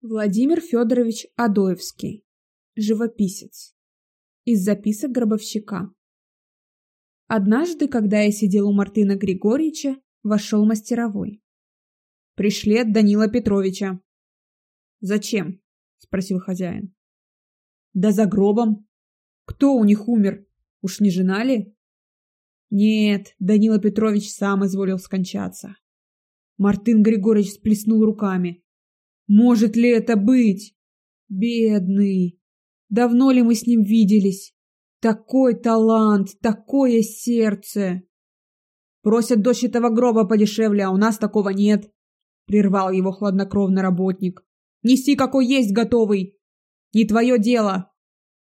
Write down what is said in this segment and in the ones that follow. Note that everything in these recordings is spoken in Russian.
Владимир Федорович Адоевский. Живописец. Из записок гробовщика. Однажды, когда я сидел у Мартына Григорьевича, вошел мастеровой. Пришли от Данила Петровича. Зачем? спросил хозяин. Да за гробом. Кто у них умер? Уж не жена ли? Нет, Данила Петрович сам изволил скончаться. Мартын Григорьевич сплеснул руками. Может ли это быть? Бедный. Давно ли мы с ним виделись? Такой талант, такое сердце. Просят дочь этого гроба подешевле, а у нас такого нет. Прервал его хладнокровный работник. Неси какой есть готовый. Не твое дело.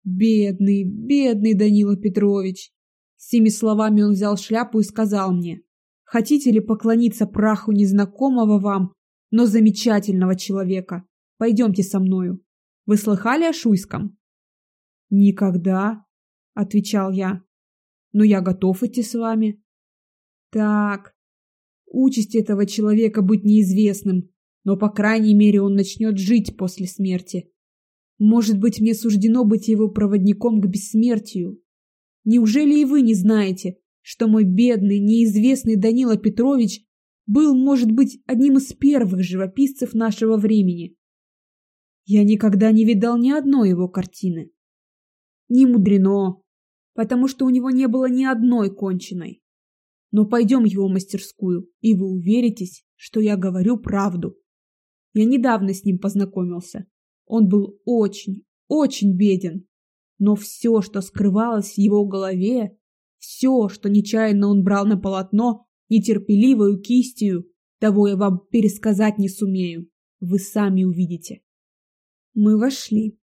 Бедный, бедный Данила Петрович. С теми словами он взял шляпу и сказал мне. Хотите ли поклониться праху незнакомого вам но замечательного человека. Пойдемте со мною. Вы слыхали о Шуйском? Никогда, отвечал я. Но я готов идти с вами. Так, участь этого человека быть неизвестным, но по крайней мере он начнет жить после смерти. Может быть, мне суждено быть его проводником к бессмертию. Неужели и вы не знаете, что мой бедный, неизвестный Данила Петрович был, может быть, одним из первых живописцев нашего времени. Я никогда не видал ни одной его картины. Не мудрено, потому что у него не было ни одной конченной. Но пойдем в его мастерскую, и вы уверитесь, что я говорю правду. Я недавно с ним познакомился. Он был очень, очень беден. Но все, что скрывалось в его голове, все, что нечаянно он брал на полотно, нетерпеливою кистью, того я вам пересказать не сумею. Вы сами увидите. Мы вошли.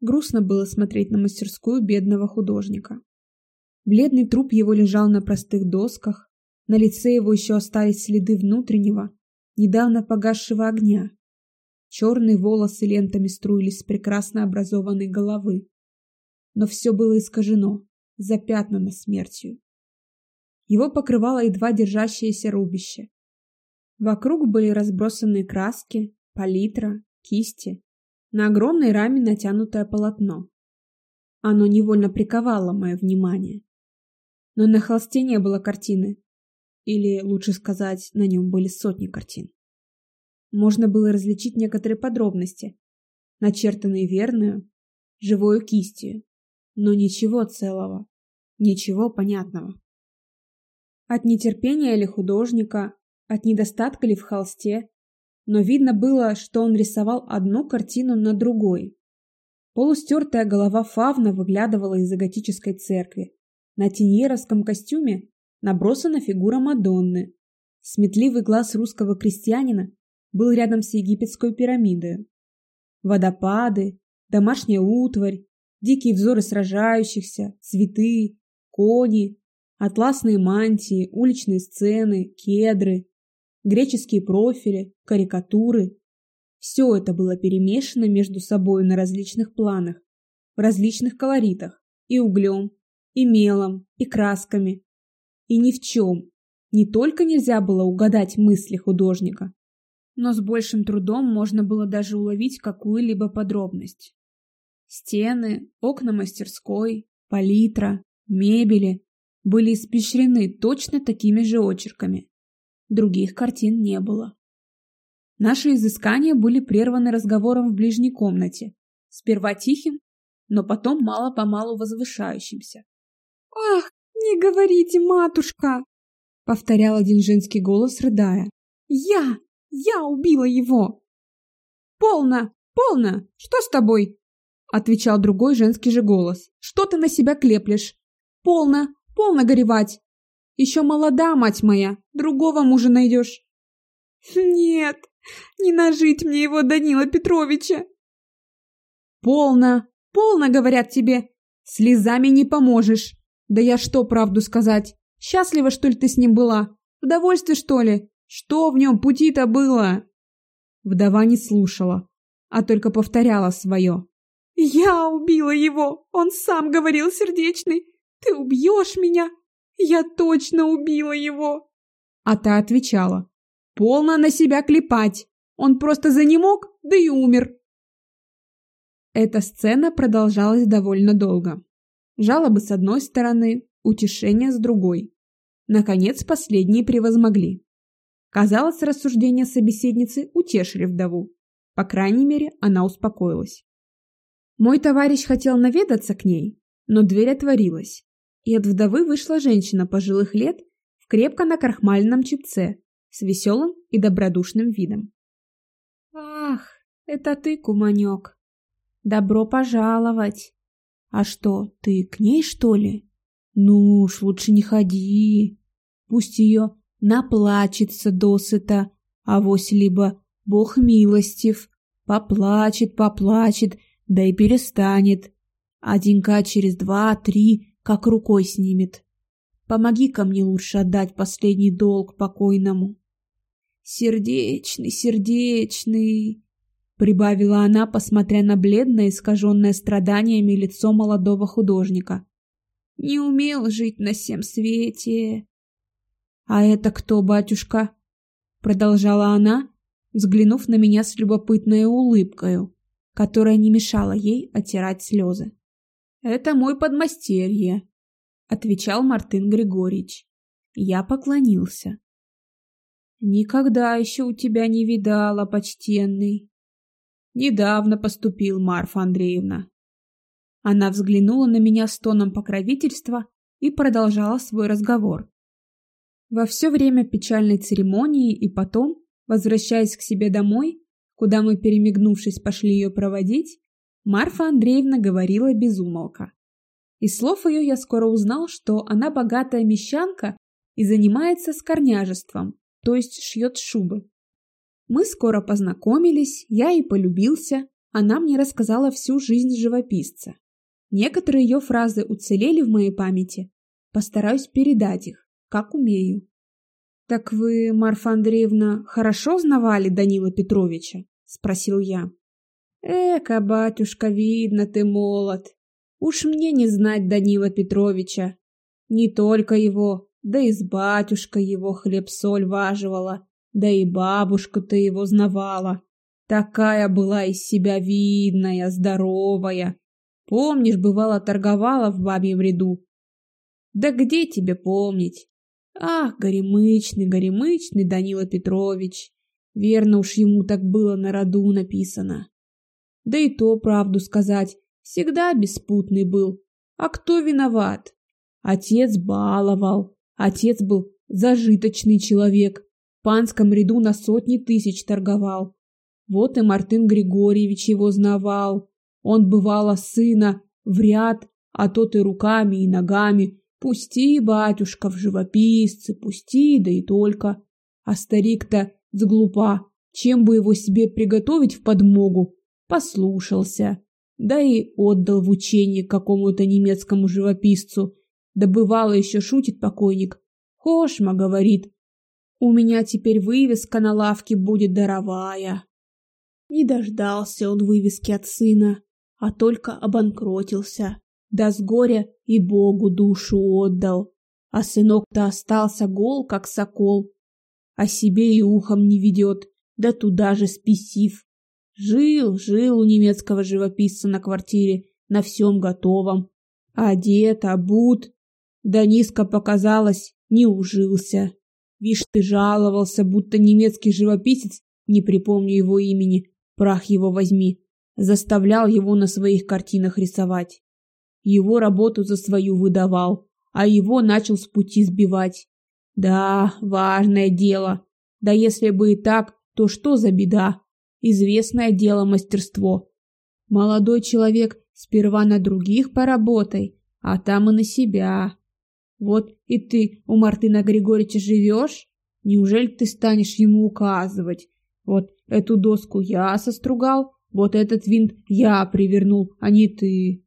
Грустно было смотреть на мастерскую бедного художника. Бледный труп его лежал на простых досках, на лице его еще остались следы внутреннего, недавно погасшего огня. Черные волосы лентами струились с прекрасно образованной головы. Но все было искажено, запятнано смертью. Его покрывало едва держащееся рубище. Вокруг были разбросаны краски, палитра, кисти. На огромной раме натянутое полотно. Оно невольно приковало мое внимание. Но на холсте не было картины. Или, лучше сказать, на нем были сотни картин. Можно было различить некоторые подробности, начертанные верную, живою кистью, но ничего целого, ничего понятного. От нетерпения ли художника, от недостатка ли в холсте, но видно было, что он рисовал одну картину на другой. Полустертая голова фавна выглядывала из-за готической церкви. На теньеровском костюме набросана фигура Мадонны. Сметливый глаз русского крестьянина был рядом с египетской пирамидой. Водопады, домашняя утварь, дикие взоры сражающихся, цветы, кони, Атласные мантии, уличные сцены, кедры, греческие профили, карикатуры. Все это было перемешано между собой на различных планах, в различных колоритах, и углем, и мелом, и красками. И ни в чем, не только нельзя было угадать мысли художника, но с большим трудом можно было даже уловить какую-либо подробность. Стены, окна мастерской, палитра, мебели, были испещрены точно такими же очерками. Других картин не было. Наши изыскания были прерваны разговором в ближней комнате, сперва тихим, но потом мало-помалу возвышающимся. «Ах, не говорите, матушка!» — повторял один женский голос, рыдая. «Я! Я убила его!» «Полно! Полно! Что с тобой?» — отвечал другой женский же голос. «Что ты на себя клеплешь? Полно! Полно горевать. Еще молода, мать моя, другого мужа найдешь. Нет, не нажить мне его Данила Петровича. Полно, полно, говорят тебе. Слезами не поможешь. Да я что правду сказать? Счастлива, что ли, ты с ним была? В удовольствие, что ли? Что в нем пути-то было? Вдова не слушала, а только повторяла свое. Я убила его, он сам говорил сердечный. Ты убьешь меня? Я точно убила его!» А та отвечала. «Полно на себя клепать. Он просто занемог, да и умер. Эта сцена продолжалась довольно долго. Жалобы с одной стороны, утешение с другой. Наконец, последние превозмогли. Казалось, рассуждения собеседницы утешили вдову. По крайней мере, она успокоилась. Мой товарищ хотел наведаться к ней, но дверь отворилась, и от вдовы вышла женщина пожилых лет в крепко накрахмаленном чипце с веселым и добродушным видом. «Ах, это ты, куманек! Добро пожаловать! А что, ты к ней, что ли? Ну уж лучше не ходи. Пусть ее наплачется досыта, а вось либо Бог милостив, поплачет, поплачет, да и перестанет. А денька через два-три как рукой снимет. Помоги-ка мне лучше отдать последний долг покойному. Сердечный, сердечный, прибавила она, посмотря на бледное, искаженное страданиями лицо молодого художника. Не умел жить на всем свете. А это кто, батюшка? продолжала она, взглянув на меня с любопытной улыбкой, которая не мешала ей оттирать слезы. «Это мой подмастерье», — отвечал Мартын Григорьевич. Я поклонился. «Никогда еще у тебя не видала, почтенный». «Недавно поступил, Марфа Андреевна». Она взглянула на меня с тоном покровительства и продолжала свой разговор. Во все время печальной церемонии и потом, возвращаясь к себе домой, куда мы, перемигнувшись, пошли ее проводить, Марфа Андреевна говорила без умолка. Из слов ее я скоро узнал, что она богатая мещанка и занимается скорняжеством, то есть шьет шубы. Мы скоро познакомились, я и полюбился, она мне рассказала всю жизнь живописца. Некоторые ее фразы уцелели в моей памяти, постараюсь передать их, как умею. «Так вы, Марфа Андреевна, хорошо знавали Данила Петровича?» — спросил я. «Эка, батюшка, видно, ты молод. Уж мне не знать Данила Петровича. Не только его, да и с батюшкой его хлеб-соль важивала, да и бабушка-то его знавала. Такая была из себя видная, здоровая. Помнишь, бывало, торговала в бабьем ряду? Да где тебе помнить? Ах, горемычный, горемычный Данила Петрович. Верно уж ему так было на роду написано. Да и то правду сказать, всегда беспутный был. А кто виноват? Отец баловал. Отец был зажиточный человек. В панском ряду на сотни тысяч торговал. Вот и Мартын Григорьевич его знавал. Он бывало сына в ряд, а тот и руками, и ногами Пусти, батюшка, в живописцы, пусти, да и только. А старик-то сглупа, чем бы его себе приготовить в подмогу, послушался. Да и отдал в учение какому-то немецкому живописцу. Да бывало еще шутит покойник. Хошма, говорит, у меня теперь вывеска на лавке будет даровая. Не дождался он вывески от сына, а только обанкротился да с горя и Богу душу отдал. А сынок-то остался гол, как сокол, а себе и ухом не ведет, да туда же спесив. Жил, жил у немецкого живописца на квартире, на всем готовом. Одет, обут, да низко показалось, не ужился. Вишь, ты жаловался, будто немецкий живописец, не припомню его имени, прах его возьми, заставлял его на своих картинах рисовать. Его работу за свою выдавал, а его начал с пути сбивать. Да, важное дело. Да если бы и так, то что за беда? Известное дело мастерство. Молодой человек сперва на других поработай, а там и на себя. Вот и ты у Мартына Григорьевича живешь? Неужели ты станешь ему указывать? Вот эту доску я состругал, вот этот винт я привернул, а не ты.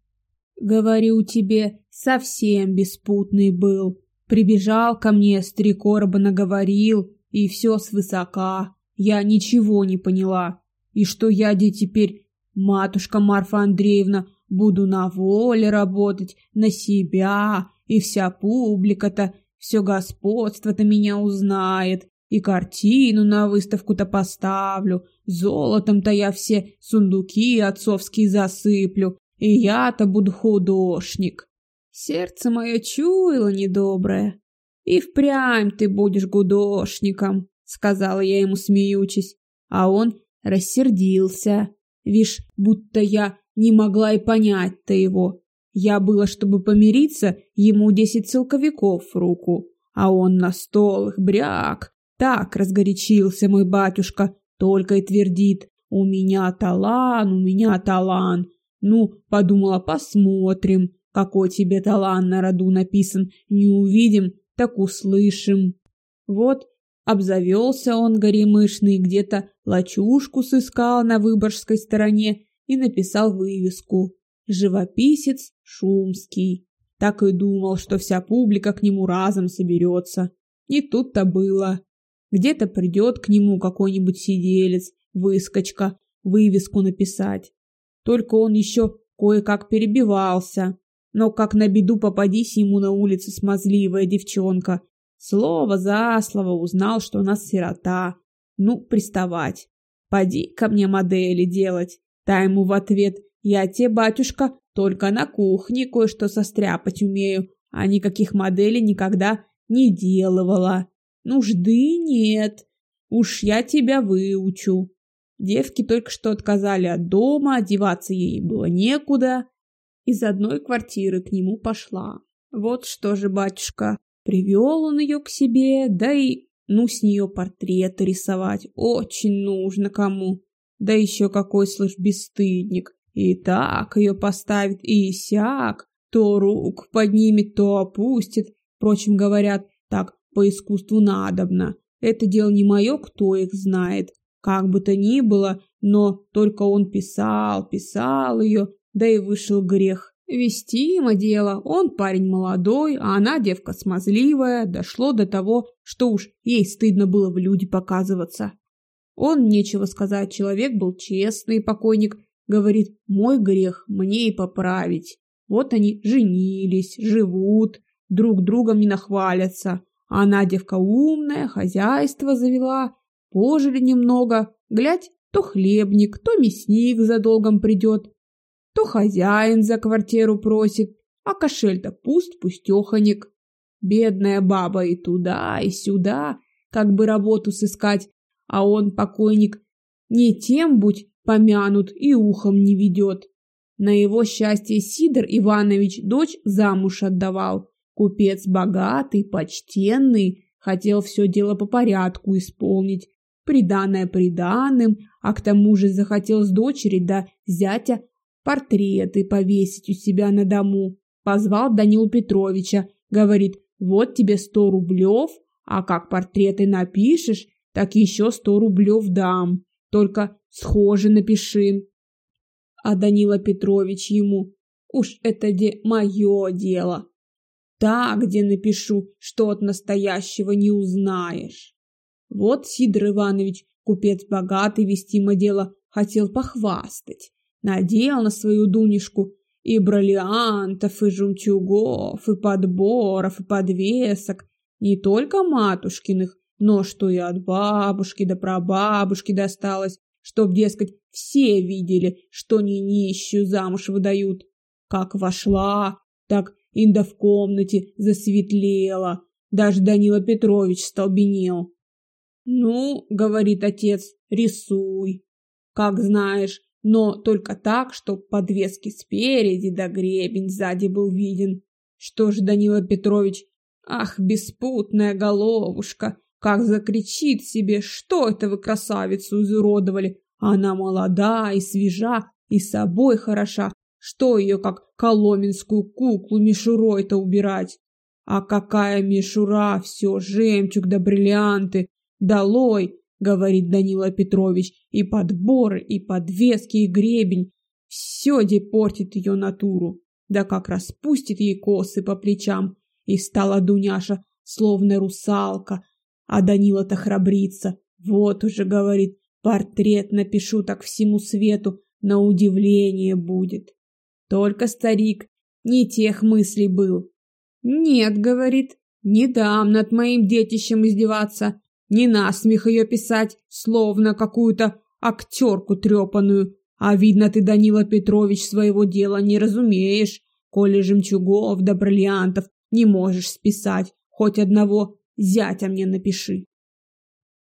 Говорю тебе, совсем беспутный был. Прибежал ко мне, с три короба наговорил, и все свысока. Я ничего не поняла. И что я де теперь, матушка Марфа Андреевна, буду на воле работать, на себя, и вся публика-то, все господство-то меня узнает, И картину на выставку-то поставлю, золотом-то я все сундуки отцовские засыплю, и я-то буду художник. Сердце мое чуяло недоброе. И впрямь ты будешь гудошником, сказала я ему, смеючись. А он рассердился. Вишь, будто я не могла и понять-то его. Я было, чтобы помириться, ему десять целковиков в руку, а он на стол их бряк. Так разгорячился мой батюшка, только и твердит «У меня талант, у меня талант». Ну, подумала, посмотрим, какой тебе талант на роду написан. Не увидим, так услышим. Вот обзавелся он горемышный, где-то лачушку сыскал на Выборгской стороне и написал вывеску «Живописец Шумский». Так и думал, что вся публика к нему разом соберется. И тут-то было. Где-то придет к нему какой-нибудь сиделец, выскочка, вывеску написать. Только он еще кое-как перебивался. Но как на беду попадись ему на улице смазливая девчонка. Слово за слово узнал, что у нас сирота. Ну, приставать. Поди ко мне модели делать. Та ему в ответ. Я тебе, батюшка, только на кухне кое-что состряпать умею, а никаких моделей никогда не делывала. Нужды нет. Уж я тебя выучу. Девки только что отказали от дома, одеваться ей было некуда. Из одной квартиры к нему пошла. Вот что же, батюшка, привел он ее к себе, да и, ну, с нее портреты рисовать очень нужно кому. Да еще какой, слышь, бесстыдник. И так ее поставит, и сяк. То рук поднимет, то опустит. Впрочем, говорят, так по искусству надобно. Это дело не мое, кто их знает. Как бы то ни было, но только он писал, писал ее, да и вышел грех. Вестимо дело, он парень молодой, а она девка смазливая, дошло до того, что уж ей стыдно было в люди показываться. Он, нечего сказать, человек был честный покойник, говорит, мой грех мне и поправить. Вот они женились, живут, друг другом не нахвалятся, она девка умная, хозяйство завела, пожили немного, глядь, то хлебник, то мясник за долгом придет, то хозяин за квартиру просит, а кошель-то пуст пустеханик. Бедная баба и туда, и сюда, как бы работу сыскать, а он, покойник, не тем будь помянут и ухом не ведет. На его счастье Сидор Иванович дочь замуж отдавал, Купец богатый, почтенный, хотел все дело по порядку исполнить, приданное приданым, а к тому же захотел с дочери да зятя портреты повесить у себя на дому. Позвал Данилу Петровича, говорит, вот тебе сто рублев, а как портреты напишешь, так еще сто рублев дам. Только схоже напиши. А Данила Петрович ему, уж это де мое дело. Так, где напишу, что от настоящего не узнаешь. Вот Сидор Иванович, купец богатый, вестимо дело, хотел похвастать. Надел на свою Дунишку и бриллиантов, и жемчугов, и подборов, и подвесок, не только матушкиных, но что и от бабушки до прабабушки досталось, чтоб, дескать, все видели, что не нищую замуж выдают. Как вошла, так Инда в комнате засветлела. Даже Данила Петрович столбенел. «Ну, — говорит отец, — рисуй. Как знаешь, но только так, чтоб подвески спереди да гребень сзади был виден. Что ж, Данила Петрович, ах, беспутная головушка, как закричит себе, что это вы красавицу изуродовали. Она молода и свежа, и собой хороша, что ее как коломенскую куклу мишурой-то убирать? А какая мишура, все жемчуг да бриллианты. Долой, говорит Данила Петрович, и подборы, и подвески, и гребень. Все де портит ее натуру. Да как распустит ей косы по плечам. И стала Дуняша, словно русалка. А Данила-то храбрится. Вот уже, говорит, портрет напишу так всему свету, на удивление будет. Только старик не тех мыслей был. «Нет», — говорит, — «не дам над моим детищем издеваться. Не насмех ее писать, словно какую-то актерку трепаную. А видно, ты, Данила Петрович, своего дела не разумеешь, коли жемчугов да бриллиантов не можешь списать. Хоть одного зятя мне напиши.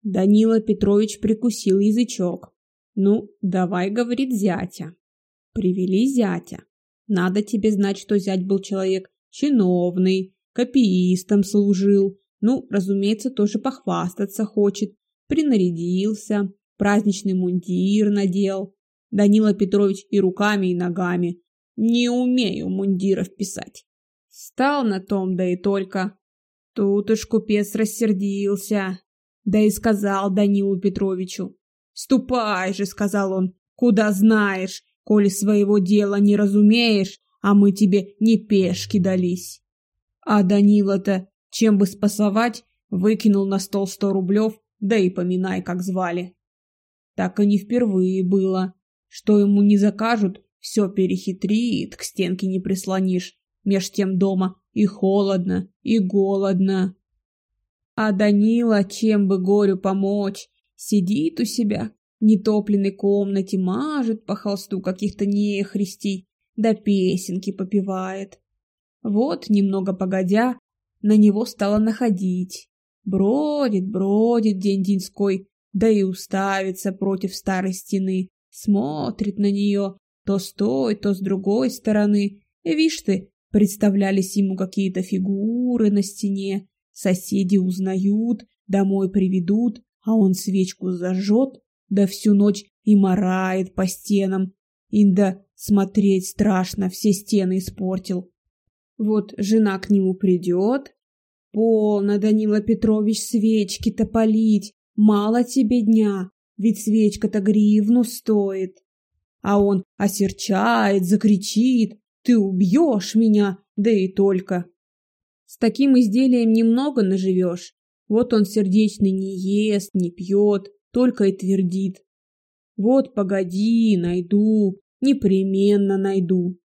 Данила Петрович прикусил язычок. Ну, давай, говорит зятя. Привели зятя. Надо тебе знать, что зять был человек чиновный, копиистом служил. Ну, разумеется, тоже похвастаться хочет. Принарядился, праздничный мундир надел. Данила Петрович и руками, и ногами. Не умею мундиров писать. Стал на том, да и только. Тут уж купец рассердился. Да и сказал Данилу Петровичу. «Ступай же», — сказал он, — «куда знаешь, коли своего дела не разумеешь, а мы тебе не пешки дались». А Данила-то, чем бы спасовать, выкинул на стол сто рублев, да и поминай, как звали. Так и не впервые было. Что ему не закажут, все перехитрит, к стенке не прислонишь. Меж тем дома и холодно, и голодно. А Данила, чем бы горю помочь, сидит у себя в нетопленной комнате, мажет по холсту каких-то нехристей, да песенки попевает. Вот, немного погодя, на него стало находить. Бродит, бродит день-деньской, да и уставится против старой стены, смотрит на нее то с той, то с другой стороны. Вишь ты, представлялись ему какие-то фигуры на стене, соседи узнают, домой приведут, а он свечку зажжет, да всю ночь и морает по стенам. Инда смотреть страшно, все стены испортил. Вот жена к нему придет. Полно, Данила Петрович, свечки-то полить. Мало тебе дня, ведь свечка-то гривну стоит. А он осерчает, закричит. Ты убьешь меня, да и только. С таким изделием немного наживешь. Вот он сердечный не ест, не пьет, только и твердит. Вот погоди, найду, непременно найду.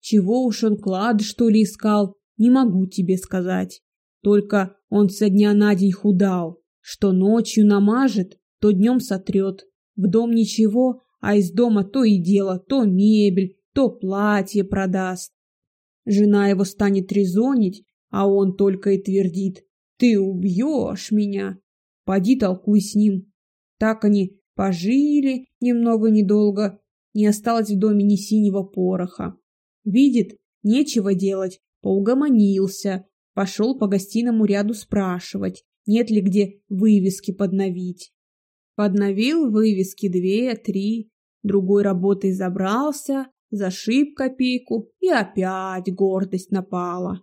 Чего уж он клад, что ли, искал, не могу тебе сказать. Только он со дня на день худал, что ночью намажет, то днем сотрет. В дом ничего, а из дома то и дело, то мебель, то платье продаст. Жена его станет резонить, а он только и твердит «Ты убьешь меня!» Поди толкуй с ним. Так они пожили немного недолго, не осталось в доме ни синего пороха. Видит, нечего делать, поугомонился, пошел по гостиному ряду спрашивать, нет ли где вывески подновить. Подновил вывески две, три, другой работой забрался, зашиб копейку и опять гордость напала.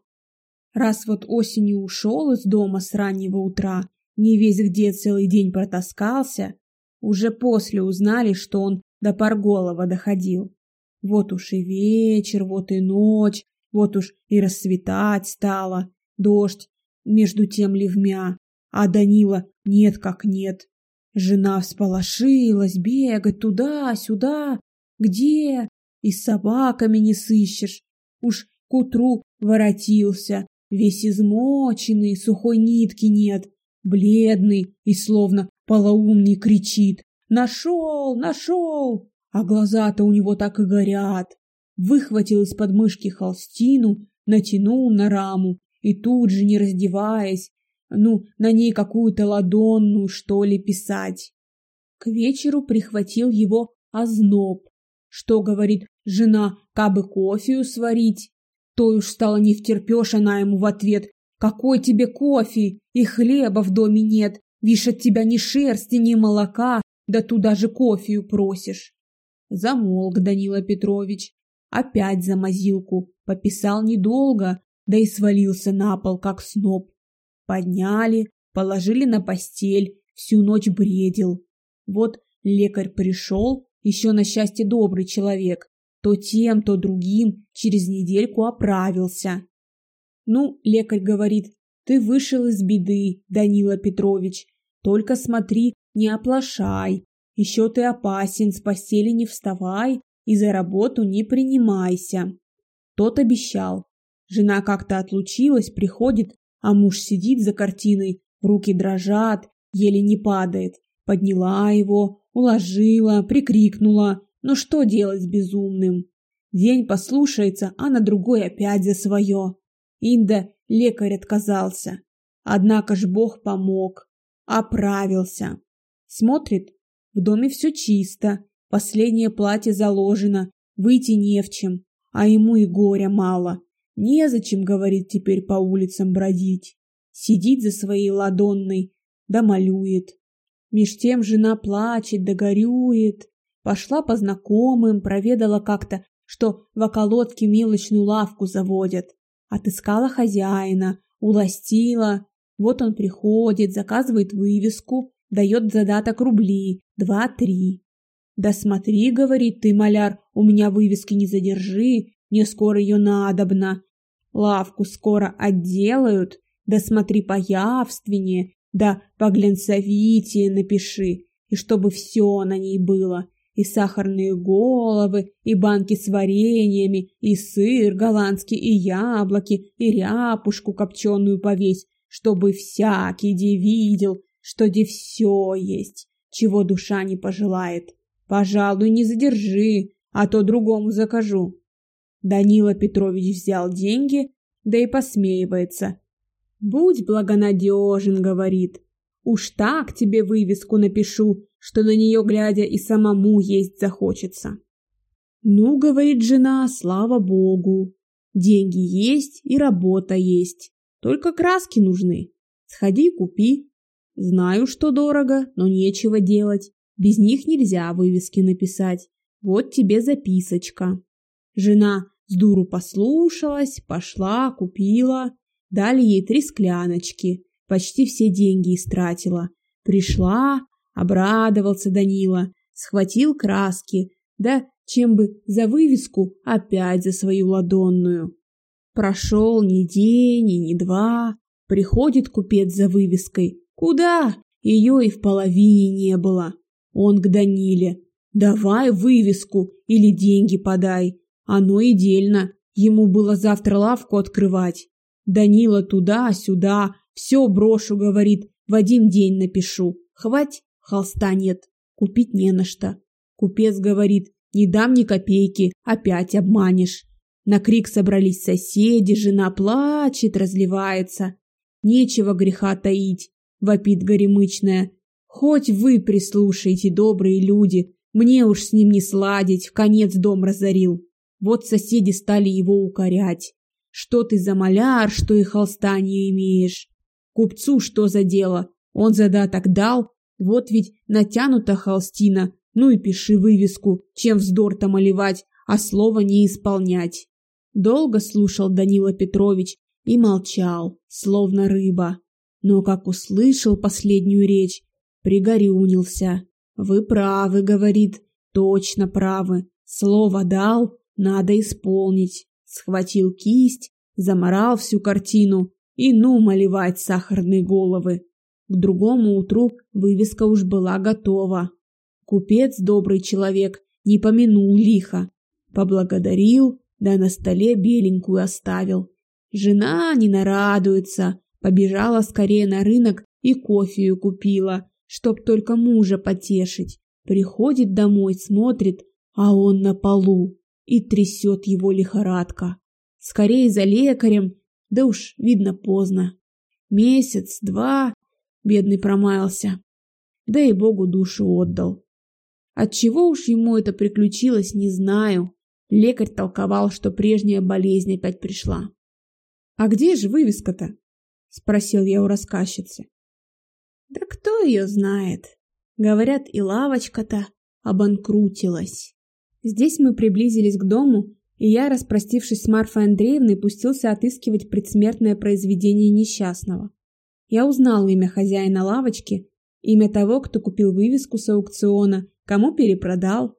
Раз вот осенью ушел из дома с раннего утра, не весь где целый день протаскался, уже после узнали, что он до Парголова доходил. Вот уж и вечер, вот и ночь, вот уж и расцветать стало, дождь, между тем ливмя, а Данила нет как нет. Жена всполошилась, бегать туда-сюда, где? И с собаками не сыщешь. Уж к утру воротился, весь измоченный, сухой нитки нет, бледный и словно полоумный кричит «Нашел! Нашел!» А глаза-то у него так и горят. Выхватил из подмышки холстину, натянул на раму и тут же, не раздеваясь, ну, на ней какую-то ладонну, что ли, писать. К вечеру прихватил его озноб. Что, говорит, жена, кабы кофею сварить? То уж стало не втерпешь она ему в ответ. Какой тебе кофе? И хлеба в доме нет. Вишь, от тебя ни шерсти, ни молока, да туда же кофею просишь. Замолк Данила Петрович. Опять за мазилку. Пописал недолго, да и свалился на пол, как сноп. Подняли, положили на постель, всю ночь бредил. Вот лекарь пришел, еще на счастье добрый человек, то тем, то другим через недельку оправился. Ну, лекарь говорит, ты вышел из беды, Данила Петрович, только смотри, не оплошай, еще ты опасен, с постели не вставай и за работу не принимайся. Тот обещал. Жена как-то отлучилась, приходит, а муж сидит за картиной, руки дрожат, еле не падает. Подняла его, уложила, прикрикнула. Но что делать безумным? День послушается, а на другой опять за свое. Инда лекарь отказался. Однако ж Бог помог. Оправился. Смотрит, в доме все чисто, последнее платье заложено, выйти не в чем, а ему и горя мало. Незачем, говорит, теперь по улицам бродить. Сидит за своей ладонной, да малюет. Меж тем жена плачет да горюет. Пошла по знакомым, проведала как-то, что в околотке мелочную лавку заводят. Отыскала хозяина, уластила. Вот он приходит, заказывает вывеску, дает задаток рубли, два-три. Да смотри, говорит ты, маляр, у меня вывески не задержи, мне скоро ее надобно. Лавку скоро отделают, да смотри появственнее, да поглянцовитее напиши, и чтобы все на ней было, и сахарные головы, и банки с вареньями, и сыр голландский, и яблоки, и ряпушку копченую повесь, чтобы всякий де видел, что де все есть, чего душа не пожелает. Пожалуй, не задержи, а то другому закажу. Данила Петрович взял деньги, да и посмеивается. Будь благонадежен, говорит. Уж так тебе вывеску напишу, что на нее глядя и самому есть захочется. Ну, говорит жена, слава богу. Деньги есть и работа есть. Только краски нужны. Сходи купи. Знаю, что дорого, но нечего делать. Без них нельзя вывески написать. Вот тебе записочка. Жена с дуру послушалась, пошла, купила. Дали ей три скляночки. Почти все деньги истратила. Пришла, обрадовался Данила, схватил краски, да чем бы за вывеску опять за свою ладонную. Прошел ни день, ни два. Приходит купец за вывеской. Куда? Ее и в половине не было. Он к Даниле. Давай вывеску или деньги подай. Оно и дельно. Ему было завтра лавку открывать. Данила туда-сюда, все брошу, говорит, в один день напишу. Хвать, холста нет, купить не на что. Купец говорит, не дам ни копейки, опять обманешь. На крик собрались соседи, жена плачет, разливается. Нечего греха таить, вопит горемычная. Хоть вы прислушайте, добрые люди, мне уж с ним не сладить, в конец дом разорил. Вот соседи стали его укорять. Что ты за маляр, что и холста не имеешь? Купцу что за дело? Он задаток дал, вот ведь натянута холстина, ну и пиши вывеску, чем вздор-то малевать, а слово не исполнять. Долго слушал Данила Петрович и молчал, словно рыба. Но как услышал последнюю речь, пригорюнился. «Вы правы», — говорит, — «точно правы. Слово дал, надо исполнить. Схватил кисть, заморал всю картину и ну малевать сахарные головы. К другому утру вывеска уж была готова. Купец, добрый человек, не помянул лихо. Поблагодарил, да на столе беленькую оставил. Жена не нарадуется, побежала скорее на рынок и кофею купила, чтоб только мужа потешить. Приходит домой, смотрит, а он на полу и трясет его лихорадка. Скорее за лекарем, да уж, видно, поздно. Месяц, два, бедный промаялся. Да и Богу душу отдал. Отчего уж ему это приключилось, не знаю. Лекарь толковал, что прежняя болезнь опять пришла. «А где же вывеска-то?» — спросил я у рассказчицы. «Да кто ее знает? Говорят, и лавочка-то обанкрутилась». Здесь мы приблизились к дому, и я, распростившись с Марфой Андреевной, пустился отыскивать предсмертное произведение несчастного. Я узнал имя хозяина лавочки, имя того, кто купил вывеску с аукциона, кому перепродал.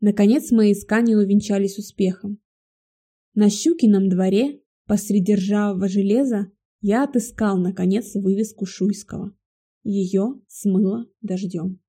Наконец мои искания увенчались успехом. На Щукином дворе, посреди ржавого железа, я отыскал, наконец, вывеску Шуйского. Ее смыло дождем.